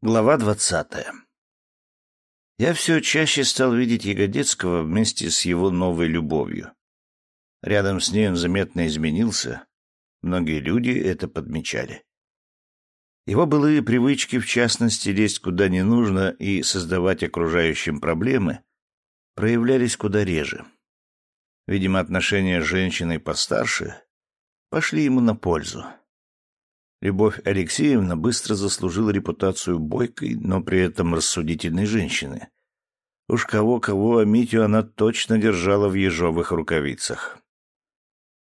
Глава двадцатая. Я все чаще стал видеть Ягодецкого вместе с его новой любовью. Рядом с ней он заметно изменился. Многие люди это подмечали. Его былые привычки, в частности, лезть куда не нужно и создавать окружающим проблемы, проявлялись куда реже. Видимо, отношения с женщиной постарше пошли ему на пользу. Любовь Алексеевна быстро заслужила репутацию бойкой, но при этом рассудительной женщины. Уж кого-кого, а Митю она точно держала в ежовых рукавицах.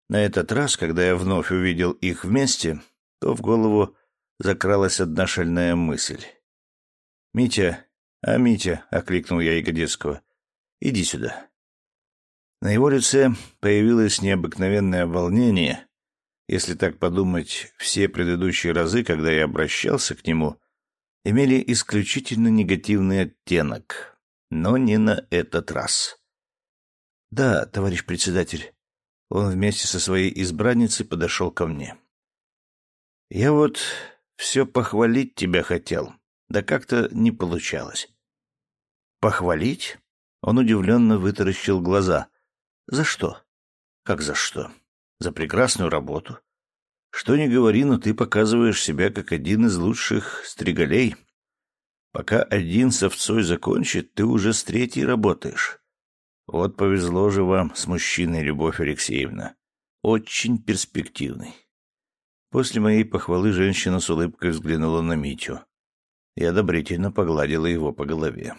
На этот раз, когда я вновь увидел их вместе, то в голову закралась одна шальная мысль. «Митя, а Митя», — окликнул я Ягодецкого, — «иди сюда». На его лице появилось необыкновенное волнение, если так подумать, все предыдущие разы, когда я обращался к нему, имели исключительно негативный оттенок, но не на этот раз. «Да, товарищ председатель». Он вместе со своей избранницей подошел ко мне. «Я вот все похвалить тебя хотел, да как-то не получалось». «Похвалить?» Он удивленно вытаращил глаза. «За что?» «Как за что?» За прекрасную работу. Что ни говори, но ты показываешь себя как один из лучших стригалей. Пока один с овцой закончит, ты уже с третьей работаешь. Вот повезло же вам с мужчиной, Любовь Алексеевна. Очень перспективный. После моей похвалы женщина с улыбкой взглянула на Митю и одобрительно погладила его по голове.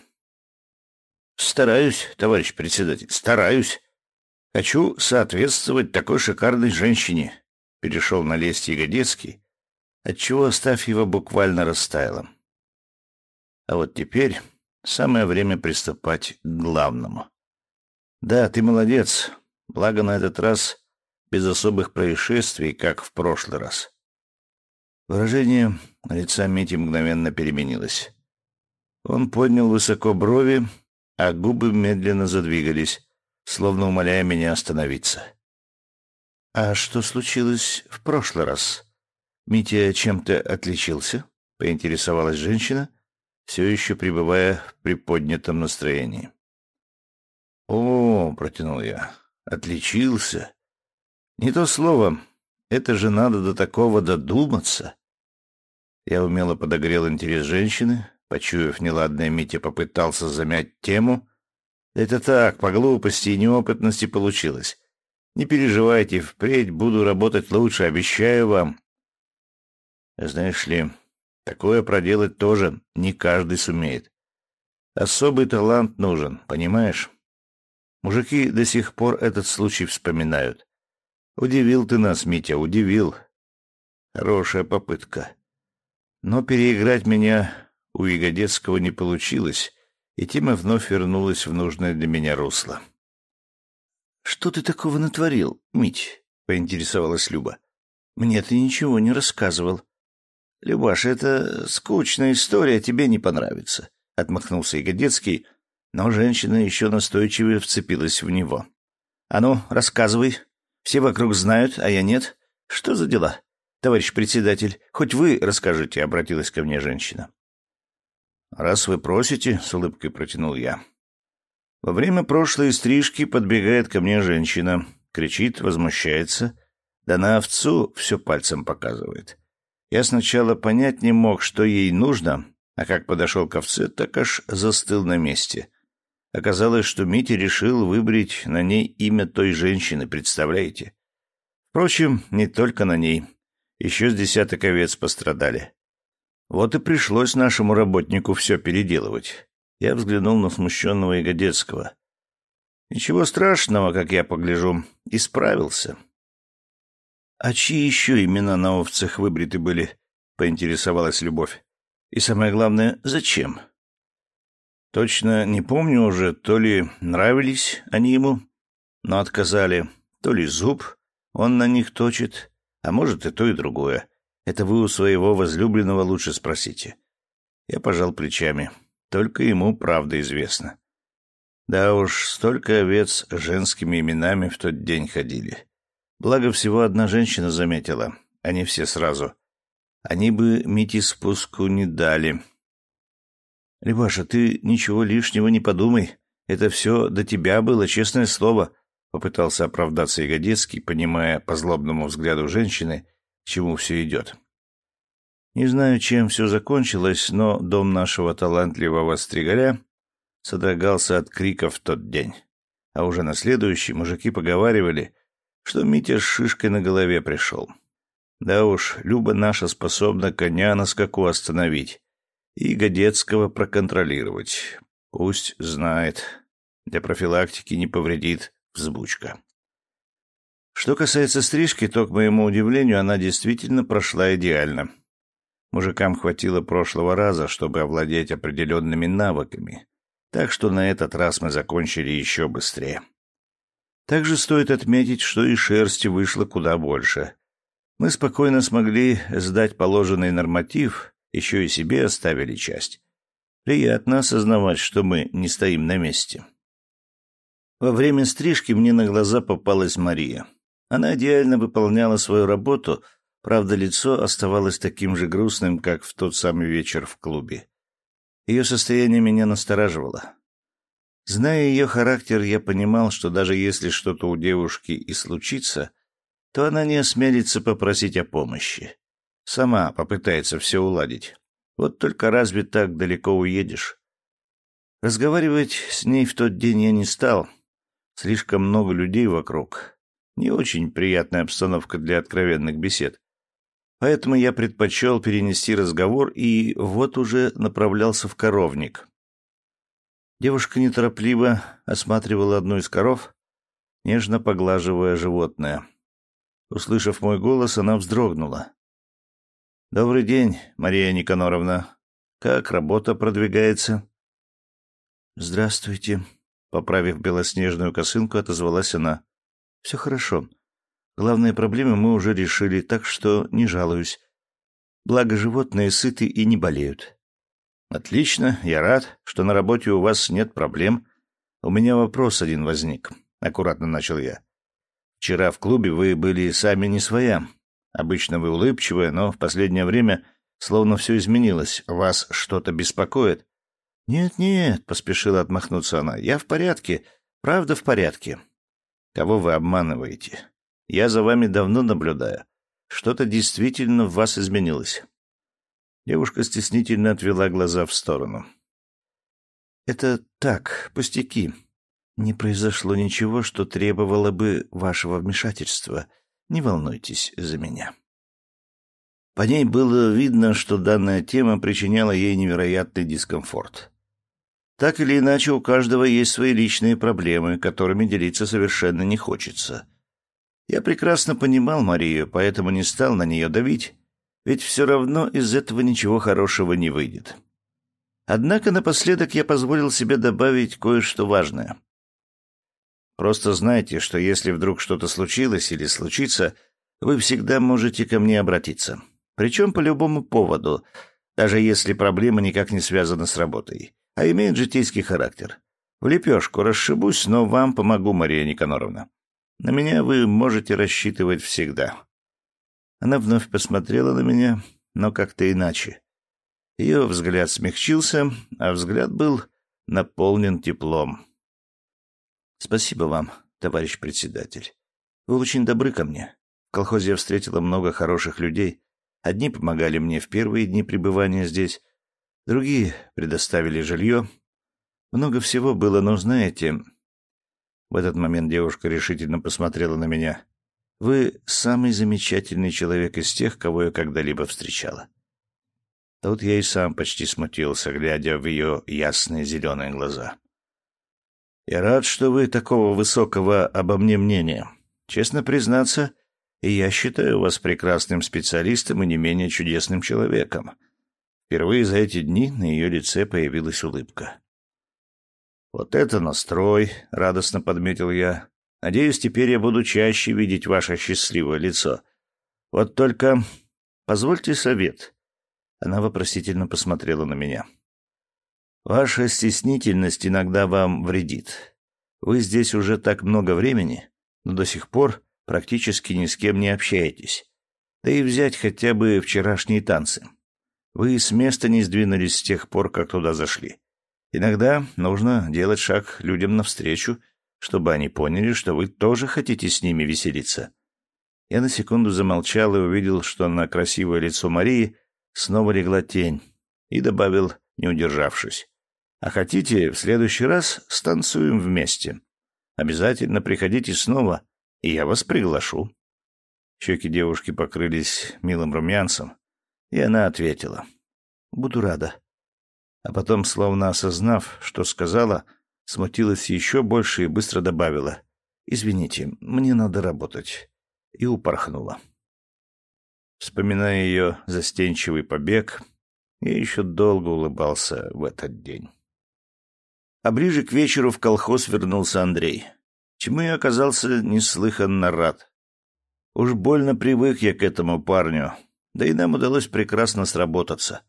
«Стараюсь, товарищ председатель, стараюсь. Хочу соответствовать такой шикарной женщине, перешел на лесть Ягодецкий, отчего Астафьева буквально растаяла. А вот теперь самое время приступать к главному. Да, ты молодец, благо на этот раз без особых происшествий, как в прошлый раз. Выражение лица Мити мгновенно переменилось. Он поднял высоко брови, а губы медленно задвигались, словно умоляя меня остановиться. «А что случилось в прошлый раз? Митя чем-то отличился?» — поинтересовалась женщина, все еще пребывая в приподнятом настроении. «О, — протянул я, — отличился. Не то слово. Это же надо до такого додуматься». Я умело подогрел интерес женщины. Почуяв неладное, Митя попытался замять тему — это так, по глупости и неопытности получилось. Не переживайте, впредь буду работать лучше, обещаю вам. Знаешь ли, такое проделать тоже не каждый сумеет. Особый талант нужен, понимаешь? Мужики до сих пор этот случай вспоминают. Удивил ты нас, Митя, удивил. Хорошая попытка. Но переиграть меня у Ягодецкого не получилось, и тема вновь вернулась в нужное для меня русло. «Что ты такого натворил, Мить?» — поинтересовалась Люба. «Мне ты ничего не рассказывал». «Любаш, это скучная история, тебе не понравится», — отмахнулся Ягодецкий, но женщина еще настойчивее вцепилась в него. «А ну, рассказывай. Все вокруг знают, а я нет. Что за дела? Товарищ председатель, хоть вы расскажите», — обратилась ко мне женщина. «Раз вы просите», — с улыбкой протянул я. Во время прошлой стрижки подбегает ко мне женщина, кричит, возмущается, да на овцу все пальцем показывает. Я сначала понять не мог, что ей нужно, а как подошел к овце, так аж застыл на месте. Оказалось, что Митя решил выбрить на ней имя той женщины, представляете? Впрочем, не только на ней. Еще с десяток овец пострадали. Вот и пришлось нашему работнику все переделывать. Я взглянул на смущенного Ягодецкого. Ничего страшного, как я погляжу, исправился. — А чьи еще имена на овцах выбриты были? — поинтересовалась Любовь. — И самое главное, зачем? Точно не помню уже, то ли нравились они ему, но отказали, то ли зуб он на них точит, а может и то, и другое. Это вы у своего возлюбленного лучше спросите. Я пожал плечами. Только ему правда известна. Да уж, столько овец с женскими именами в тот день ходили. Благо всего одна женщина заметила, а не все сразу. Они бы Мите спуску не дали. Любаша, ты ничего лишнего не подумай. Это все до тебя было, честное слово. Попытался оправдаться Ягодецкий, понимая по злобному взгляду женщины, к чему все идет. Не знаю, чем все закончилось, но дом нашего талантливого стригаря содрогался от криков в тот день. А уже на следующий мужики поговаривали, что Митя с шишкой на голове пришел. Да уж, Люба наша способна коня на скаку остановить и Годецкого проконтролировать. Пусть знает. Для профилактики не повредит взбучка. Что касается стрижки, то, к моему удивлению, она действительно прошла идеально. Мужикам хватило прошлого раза, чтобы овладеть определенными навыками, так что на этот раз мы закончили еще быстрее. Также стоит отметить, что и шерсти вышло куда больше. Мы спокойно смогли сдать положенный норматив, еще и себе оставили часть. Приятно осознавать, что мы не стоим на месте. Во время стрижки мне на глаза попалась Мария. Она идеально выполняла свою работу, правда, лицо оставалось таким же грустным, как в тот самый вечер в клубе. Ее состояние меня настораживало. Зная ее характер, я понимал, что даже если что-то у девушки и случится, то она не осмелится попросить о помощи. Сама попытается все уладить. Вот только разве так далеко уедешь? Разговаривать с ней в тот день я не стал. Слишком много людей вокруг. Не очень приятная обстановка для откровенных бесед. Поэтому я предпочел перенести разговор и вот уже направлялся в коровник. Девушка неторопливо осматривала одну из коров, нежно поглаживая животное. Услышав мой голос, она вздрогнула. «Добрый день, Мария Никаноровна. Как работа продвигается?» «Здравствуйте», — поправив белоснежную косынку, отозвалась она. «Все хорошо. Главные проблемы мы уже решили, так что не жалуюсь. Благо животные сыты и не болеют». «Отлично. Я рад, что на работе у вас нет проблем. У меня вопрос один возник», — аккуратно начал я. «Вчера в клубе вы были сами не своя. Обычно вы улыбчивая, но в последнее время словно все изменилось. Вас что-то беспокоит?» «Нет-нет», — поспешила отмахнуться она, — «я в порядке, правда в порядке». «Кого вы обманываете? Я за вами давно наблюдаю. Что-то действительно в вас изменилось». Девушка стеснительно отвела глаза в сторону. «Это так, пустяки. Не произошло ничего, что требовало бы вашего вмешательства. Не волнуйтесь за меня». По ней было видно, что данная тема причиняла ей невероятный дискомфорт. Так или иначе, у каждого есть свои личные проблемы, которыми делиться совершенно не хочется. Я прекрасно понимал Марию, поэтому не стал на нее давить, ведь все равно из этого ничего хорошего не выйдет. Однако напоследок я позволил себе добавить кое-что важное. Просто знайте, что если вдруг что-то случилось или случится, вы всегда можете ко мне обратиться. Причем по любому поводу, даже если проблема никак не связана с работой, а имеет житейский характер. В лепешку расшибусь, но вам помогу, Мария Никаноровна. На меня вы можете рассчитывать всегда. Она вновь посмотрела на меня, но как-то иначе. Ее взгляд смягчился, а взгляд был наполнен теплом. Спасибо вам, товарищ председатель. Вы очень добры ко мне. В колхозе я встретила много хороших людей. Одни помогали мне в первые дни пребывания здесь, другие предоставили жилье. Много всего было, но знаете... В этот момент девушка решительно посмотрела на меня. Вы самый замечательный человек из тех, кого я когда-либо встречала. Тут я и сам почти смутился, глядя в ее ясные зеленые глаза. Я рад, что вы такого высокого обо мне мнения. Честно признаться, я считаю вас прекрасным специалистом и не менее чудесным человеком. Впервые за эти дни на ее лице появилась улыбка. «Вот это настрой!» — радостно подметил я. «Надеюсь, теперь я буду чаще видеть ваше счастливое лицо. Вот только позвольте совет». Она вопросительно посмотрела на меня. Ваша стеснительность иногда вам вредит. Вы здесь уже так много времени, но до сих пор практически ни с кем не общаетесь. Да и взять хотя бы вчерашние танцы. Вы с места не сдвинулись с тех пор, как туда зашли. Иногда нужно делать шаг людям навстречу, чтобы они поняли, что вы тоже хотите с ними веселиться. Я на секунду замолчал и увидел, что на красивое лицо Марии снова легла тень, и добавил, не удержавшись. «А хотите, в следующий раз станцуем вместе? Обязательно приходите снова, и я вас приглашу». Щеки девушки покрылись милым румянцем, и она ответила. «Буду рада». А потом, словно осознав, что сказала, смутилась еще больше и быстро добавила. «Извините, мне надо работать». И упорхнула. Вспоминая ее застенчивый побег, я еще долго улыбался в этот день. А ближе к вечеру в колхоз вернулся Андрей, чему я оказался неслыханно рад. Уж больно привык я к этому парню, да и нам удалось прекрасно сработаться.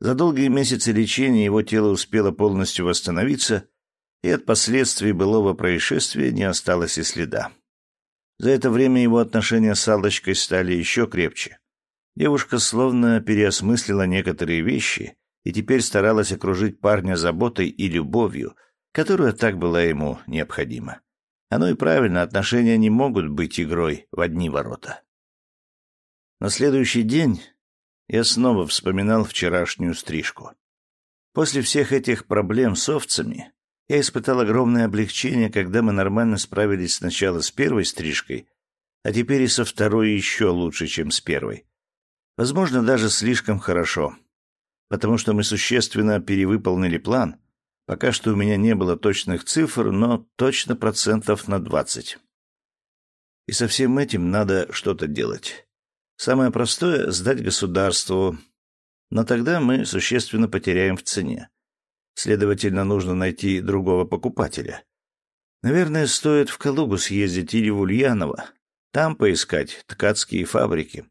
За долгие месяцы лечения его тело успело полностью восстановиться, и от последствий былого происшествия не осталось и следа. За это время его отношения с Аллочкой стали еще крепче. Девушка словно переосмыслила некоторые вещи и теперь старалась окружить парня заботой и любовью, которая так была ему необходима. Оно и правильно, отношения не могут быть игрой в одни ворота. На следующий день я снова вспоминал вчерашнюю стрижку. После всех этих проблем с овцами я испытал огромное облегчение, когда мы нормально справились сначала с первой стрижкой, а теперь и со второй еще лучше, чем с первой. Возможно, даже слишком хорошо, потому что мы существенно перевыполнили план. Пока что у меня не было точных цифр, но точно процентов на двадцать. И со всем этим надо что-то делать. Самое простое — сдать государству, но тогда мы существенно потеряем в цене. Следовательно, нужно найти другого покупателя. Наверное, стоит в Калугу съездить или в Ульяново, там поискать ткацкие фабрики.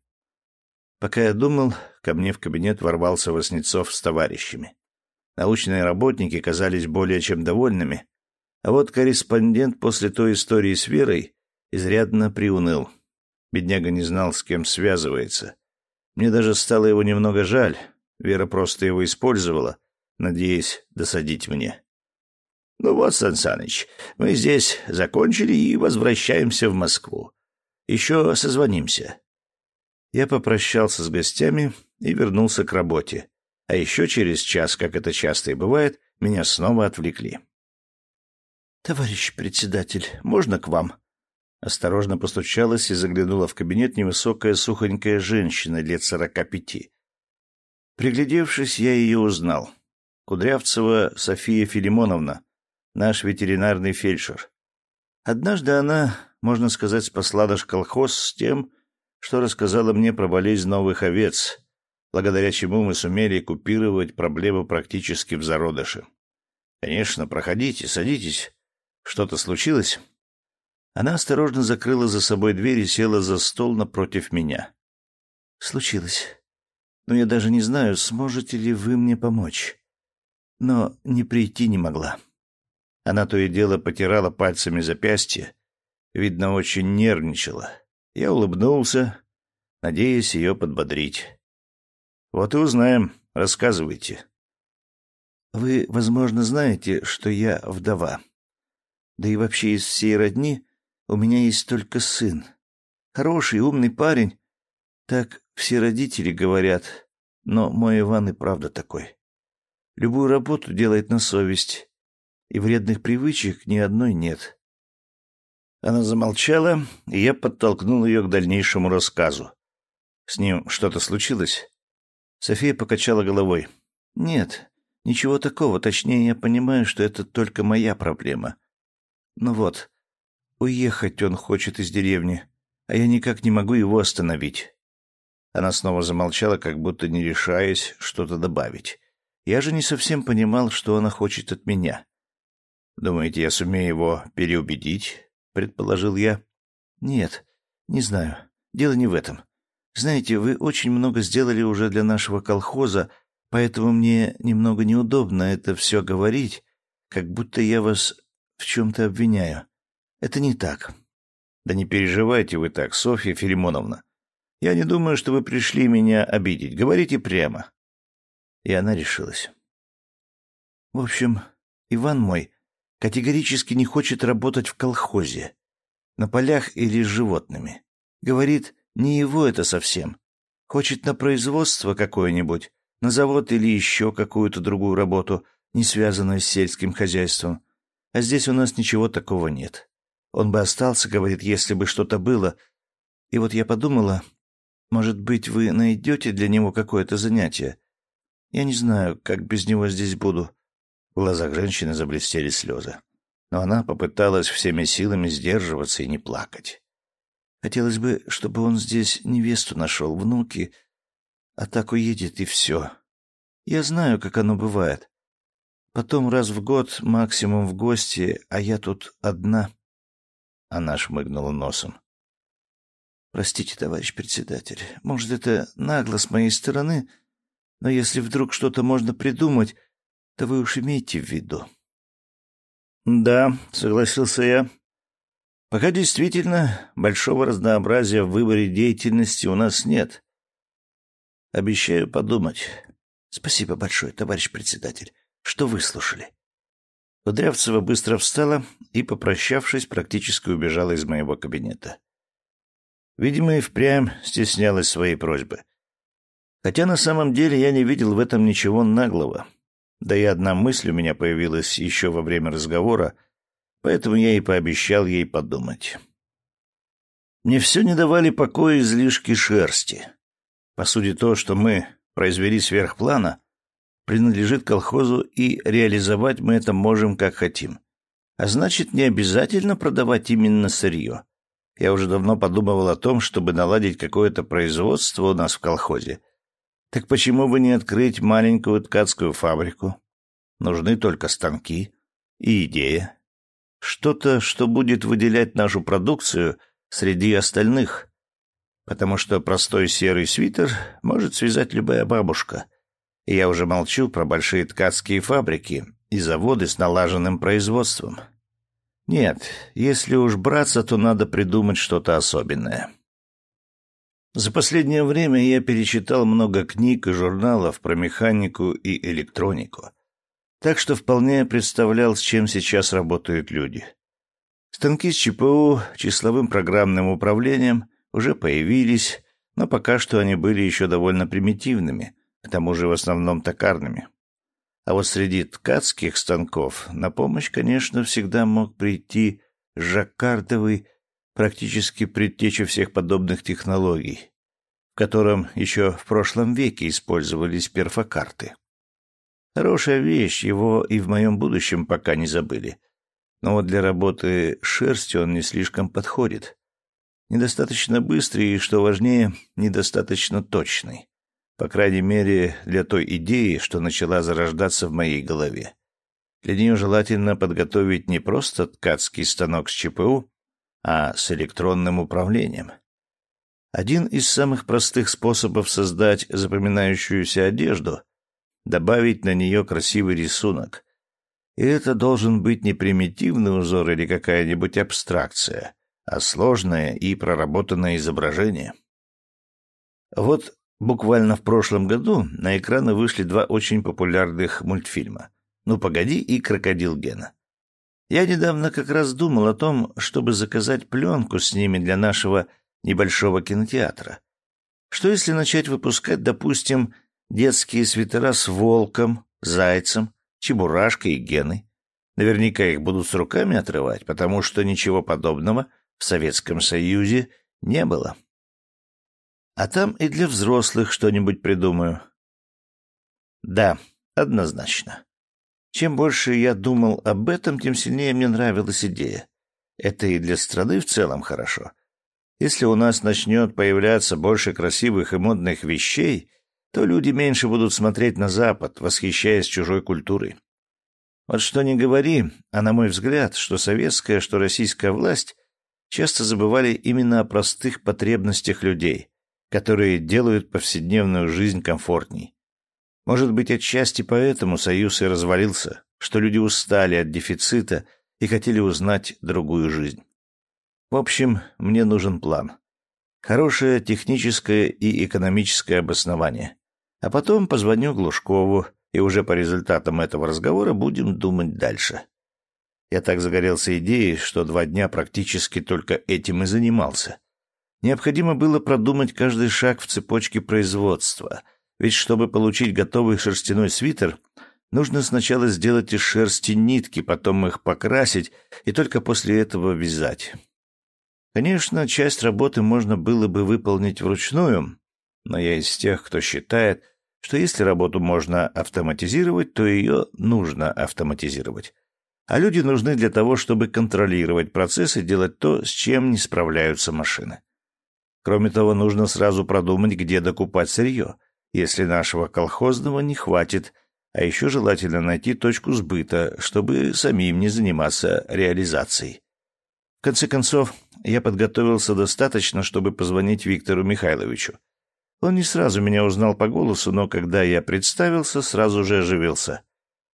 Пока я думал, ко мне в кабинет ворвался Васнецов с товарищами. Научные работники казались более чем довольными, а вот корреспондент после той истории с Верой изрядно приуныл. Бедняга не знал, с кем связывается. Мне даже стало его немного жаль. Вера просто его использовала, надеясь досадить мне. «Ну вот, Сан Саныч, мы здесь закончили и возвращаемся в Москву. Еще созвонимся». Я попрощался с гостями и вернулся к работе. А еще через час, как это часто и бывает, меня снова отвлекли. «Товарищ председатель, можно к вам?» Осторожно постучалась и заглянула в кабинет невысокая сухонькая женщина лет сорока пяти. Приглядевшись, я ее узнал. Кудрявцева София Филимоновна, наш ветеринарный фельдшер. Однажды она, можно сказать, спасла наш колхоз с тем, что рассказала мне про болезнь новых овец, благодаря чему мы сумели купировать проблему практически в зародыше. Конечно, проходите, садитесь. Что-то случилось? Она осторожно закрыла за собой дверь и села за стол напротив меня. «Случилось. Но я даже не знаю, сможете ли вы мне помочь. Но не прийти не могла». Она то и дело потирала пальцами запястье, видно, очень нервничала. Я улыбнулся, надеясь ее подбодрить. «Вот и узнаем. Рассказывайте». «Вы, возможно, знаете, что я вдова. Да и вообще из всей родни у меня есть только сын. Хороший, умный парень. Так все родители говорят. Но мой Иван и правда такой. Любую работу делает на совесть. И вредных привычек ни одной нет. Она замолчала, и я подтолкнул ее к дальнейшему рассказу. С ним что-то случилось? София покачала головой. Нет, ничего такого. Точнее, я понимаю, что это только моя проблема. Ну вот, Уехать он хочет из деревни, а я никак не могу его остановить. Она снова замолчала, как будто не решаясь что-то добавить. Я же не совсем понимал, что она хочет от меня. «Думаете, я сумею его переубедить?» — предположил я. «Нет, не знаю. Дело не в этом. Знаете, вы очень много сделали уже для нашего колхоза, поэтому мне немного неудобно это все говорить, как будто я вас в чем-то обвиняю. Это не так. Да не переживайте вы так, Софья Филимоновна. Я не думаю, что вы пришли меня обидеть. Говорите прямо. И она решилась. В общем, Иван мой категорически не хочет работать в колхозе, на полях или с животными. Говорит, не его это совсем. Хочет на производство какое-нибудь, на завод или еще какую-то другую работу, не связанную с сельским хозяйством. А здесь у нас ничего такого нет. Он бы остался, говорит, если бы что-то было. И вот я подумала, может быть, вы найдете для него какое-то занятие. Я не знаю, как без него здесь буду. В глазах женщины заблестели слезы. Но она попыталась всеми силами сдерживаться и не плакать. Хотелось бы, чтобы он здесь невесту нашел, внуки, а так уедет и все. Я знаю, как оно бывает. Потом раз в год, максимум в гости, а я тут одна. Она шмыгнула носом. Простите, товарищ председатель, может, это нагло с моей стороны, но если вдруг что-то можно придумать, то вы уж имейте в виду. Да, согласился я. Пока действительно большого разнообразия в выборе деятельности у нас нет. Обещаю подумать. Спасибо большое, товарищ председатель, что выслушали. Кудрявцева быстро встала и, попрощавшись, практически убежала из моего кабинета. Видимо, и впрямь стеснялась своей просьбы. Хотя на самом деле я не видел в этом ничего наглого. Да и одна мысль у меня появилась еще во время разговора, поэтому я и пообещал ей подумать. Мне все не давали покоя излишки шерсти. По сути, то, что мы произвели сверх плана, принадлежит колхозу, и реализовать мы это можем как хотим. А значит, не обязательно продавать именно сырье. Я уже давно подумывал о том, чтобы наладить какое-то производство у нас в колхозе. Так почему бы не открыть маленькую ткацкую фабрику? Нужны только станки и идея. Что-то, что будет выделять нашу продукцию среди остальных. Потому что простой серый свитер может связать любая бабушка — я уже молчу про большие ткацкие фабрики и заводы с налаженным производством. Нет, если уж браться, то надо придумать что-то особенное. За последнее время я перечитал много книг и журналов про механику и электронику, так что вполне представлял, с чем сейчас работают люди. Станки с ЧПУ, числовым программным управлением уже появились, но пока что они были еще довольно примитивными — к тому же в основном токарными. А вот среди ткацких станков на помощь, конечно, всегда мог прийти жаккартовый, практически предтеча всех подобных технологий, в котором еще в прошлом веке использовались перфокарты. Хорошая вещь, его и в моем будущем пока не забыли. Но вот для работы шерстью он не слишком подходит. Недостаточно быстрый и, что важнее, недостаточно точный. По крайней мере, для той идеи, что начала зарождаться в моей голове. Для нее желательно подготовить не просто ткацкий станок с ЧПУ, а с электронным управлением. Один из самых простых способов создать запоминающуюся одежду — добавить на нее красивый рисунок. И это должен быть не примитивный узор или какая-нибудь абстракция, а сложное и проработанное изображение. Вот Буквально в прошлом году на экраны вышли два очень популярных мультфильма «Ну, погоди» и «Крокодил Гена». Я недавно как раз думал о том, чтобы заказать пленку с ними для нашего небольшого кинотеатра. Что если начать выпускать, допустим, детские свитера с волком, зайцем, чебурашкой и геной? Наверняка их будут с руками отрывать, потому что ничего подобного в Советском Союзе не было. А там и для взрослых что-нибудь придумаю. Да, однозначно. Чем больше я думал об этом, тем сильнее мне нравилась идея. Это и для страны в целом хорошо. Если у нас начнет появляться больше красивых и модных вещей, то люди меньше будут смотреть на Запад, восхищаясь чужой культурой. Вот что ни говори, а на мой взгляд, что советская, что российская власть часто забывали именно о простых потребностях людей, которые делают повседневную жизнь комфортней. Может быть, отчасти поэтому Союз и развалился, что люди устали от дефицита и хотели узнать другую жизнь. В общем, мне нужен план. Хорошее техническое и экономическое обоснование. А потом позвоню Глушкову, и уже по результатам этого разговора будем думать дальше. Я так загорелся идеей, что два дня практически только этим и занимался. Необходимо было продумать каждый шаг в цепочке производства, ведь чтобы получить готовый шерстяной свитер, нужно сначала сделать из шерсти нитки, потом их покрасить и только после этого вязать. Конечно, часть работы можно было бы выполнить вручную, но я из тех, кто считает, что если работу можно автоматизировать, то ее нужно автоматизировать. А люди нужны для того, чтобы контролировать процесс и делать то, с чем не справляются машины. Кроме того, нужно сразу продумать, где докупать сырье, если нашего колхозного не хватит, а еще желательно найти точку сбыта, чтобы самим не заниматься реализацией. В конце концов, я подготовился достаточно, чтобы позвонить Виктору Михайловичу. Он не сразу меня узнал по голосу, но когда я представился, сразу же оживился.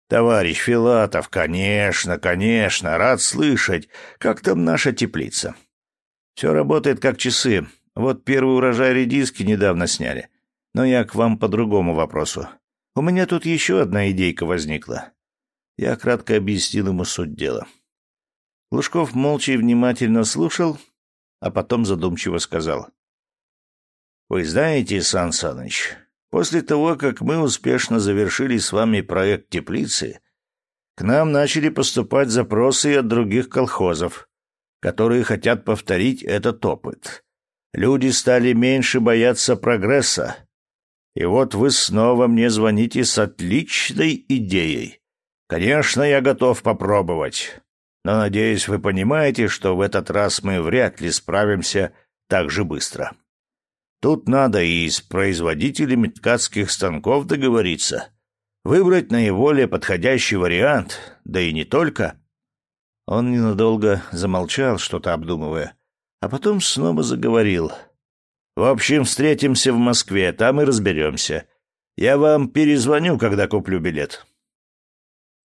«Товарищ Филатов, конечно, конечно, рад слышать. Как там наша теплица?» «Все работает как часы. Вот первый урожай редиски недавно сняли. Но я к вам по другому вопросу. У меня тут еще одна идейка возникла». Я кратко объяснил ему суть дела. Лужков молча и внимательно слушал, а потом задумчиво сказал. «Вы знаете, Сан Саныч, После того, как мы успешно завершили с вами проект теплицы, к нам начали поступать запросы от других колхозов, которые хотят повторить этот опыт. Люди стали меньше бояться прогресса. И вот вы снова мне звоните с отличной идеей. Конечно, я готов попробовать. Но, надеюсь, вы понимаете, что в этот раз мы вряд ли справимся так же быстро. Тут надо и с производителями ткацких станков договориться. Выбрать наиболее подходящий вариант, да и не только. Он ненадолго замолчал, что-то обдумывая, а потом снова заговорил. «В общем, встретимся в Москве, там и разберемся. Я вам перезвоню, когда куплю билет».